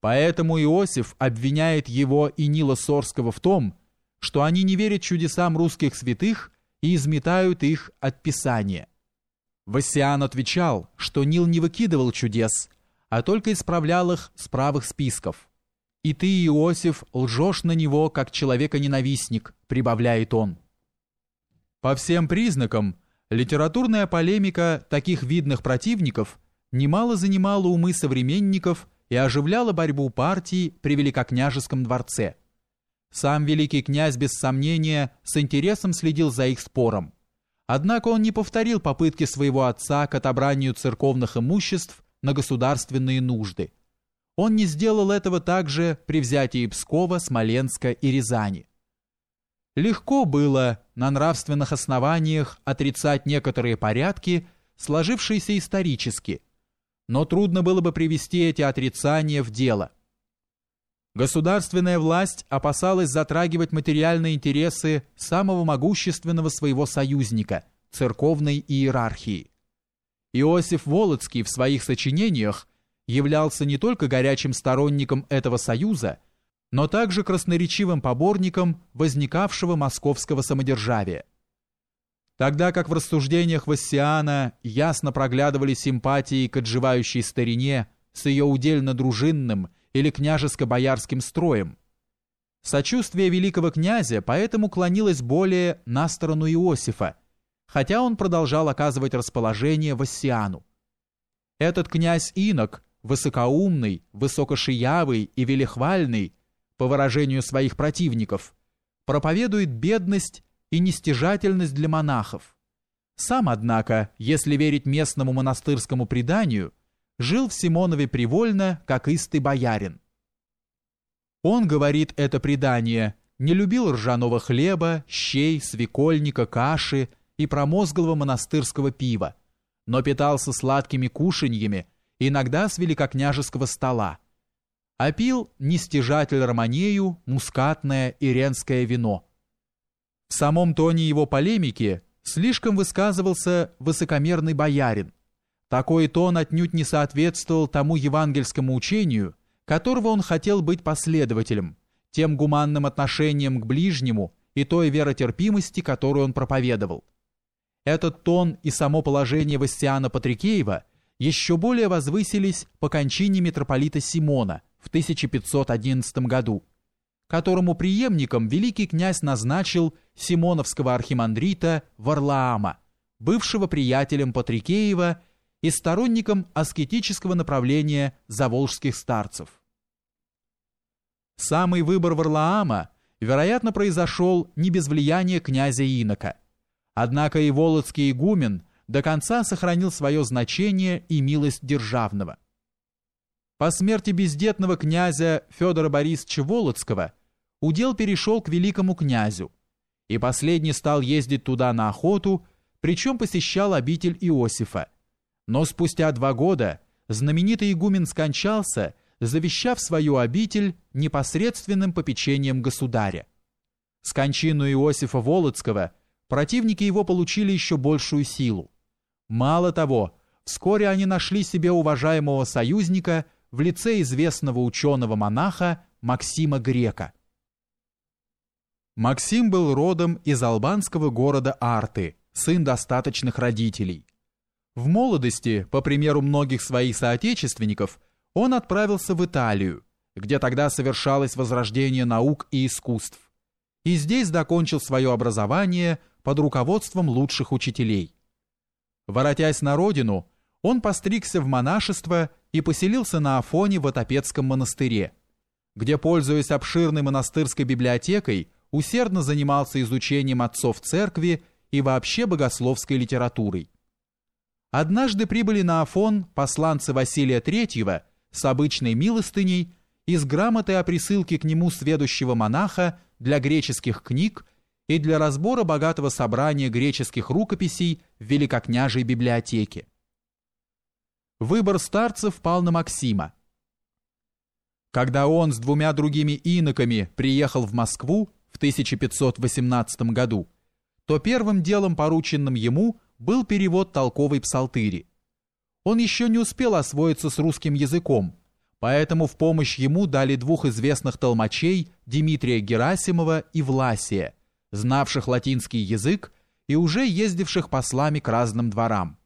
Поэтому Иосиф обвиняет его и Нила Сорского в том, что они не верят чудесам русских святых и изметают их от Писания. Вассиан отвечал, что Нил не выкидывал чудес, а только исправлял их с правых списков. «И ты, Иосиф, лжешь на него, как человека-ненавистник», прибавляет он. По всем признакам, литературная полемика таких видных противников немало занимала умы современников и оживляла борьбу партии при Великокняжеском дворце. Сам великий князь, без сомнения, с интересом следил за их спором. Однако он не повторил попытки своего отца к отобранию церковных имуществ на государственные нужды. Он не сделал этого также при взятии Пскова, Смоленска и Рязани. Легко было на нравственных основаниях отрицать некоторые порядки, сложившиеся исторически, но трудно было бы привести эти отрицания в дело. Государственная власть опасалась затрагивать материальные интересы самого могущественного своего союзника – церковной иерархии. Иосиф Волоцкий в своих сочинениях являлся не только горячим сторонником этого союза, но также красноречивым поборником возникавшего московского самодержавия. Тогда как в рассуждениях Вассиана ясно проглядывали симпатии к отживающей старине с ее удельно-дружинным или княжеско-боярским строем. Сочувствие великого князя поэтому клонилось более на сторону Иосифа, хотя он продолжал оказывать расположение Вассиану. Этот князь-инок, высокоумный, высокошиявый и велихвальный, по выражению своих противников, проповедует бедность и нестяжательность для монахов. Сам, однако, если верить местному монастырскому преданию, жил в Симонове привольно, как истый боярин. Он, говорит это предание, не любил ржаного хлеба, щей, свекольника, каши и промозглого монастырского пива, но питался сладкими кушаньями, иногда с великокняжеского стола, а пил нестяжатель романею, мускатное и ренское вино. В самом тоне его полемики слишком высказывался высокомерный боярин, такой тон отнюдь не соответствовал тому евангельскому учению, которого он хотел быть последователем, тем гуманным отношением к ближнему и той веротерпимости, которую он проповедовал. Этот тон и само положение Вастиана Патрикеева еще более возвысились по кончине митрополита Симона в 1511 году, которому преемником великий князь назначил симоновского архимандрита Варлаама, бывшего приятелем Патрикеева и сторонником аскетического направления заволжских старцев. Самый выбор Варлаама, вероятно, произошел не без влияния князя Инока. Однако и Володский игумен до конца сохранил свое значение и милость державного. По смерти бездетного князя Федора Борисовича Володского удел перешел к великому князю, и последний стал ездить туда на охоту, причем посещал обитель Иосифа, но спустя два года знаменитый игумен скончался, завещав свою обитель непосредственным попечением государя. С кончину Иосифа Волоцкого противники его получили еще большую силу. Мало того, вскоре они нашли себе уважаемого союзника в лице известного ученого-монаха Максима Грека. Максим был родом из албанского города Арты, сын достаточных родителей – в молодости, по примеру многих своих соотечественников, он отправился в Италию, где тогда совершалось возрождение наук и искусств, и здесь закончил свое образование под руководством лучших учителей. Воротясь на родину, он постригся в монашество и поселился на Афоне в Отопецком монастыре, где, пользуясь обширной монастырской библиотекой, усердно занимался изучением отцов церкви и вообще богословской литературой. Однажды прибыли на Афон посланцы Василия III с обычной милостыней и с грамотой о присылке к нему сведущего монаха для греческих книг и для разбора богатого собрания греческих рукописей в Великокняжей библиотеке. Выбор старцев пал на Максима. Когда он с двумя другими иноками приехал в Москву в 1518 году, то первым делом, порученным ему – был перевод толковой псалтыри. Он еще не успел освоиться с русским языком, Поэтому в помощь ему дали двух известных толмачей Дмитрия Герасимова и Власия, знавших латинский язык и уже ездивших послами к разным дворам.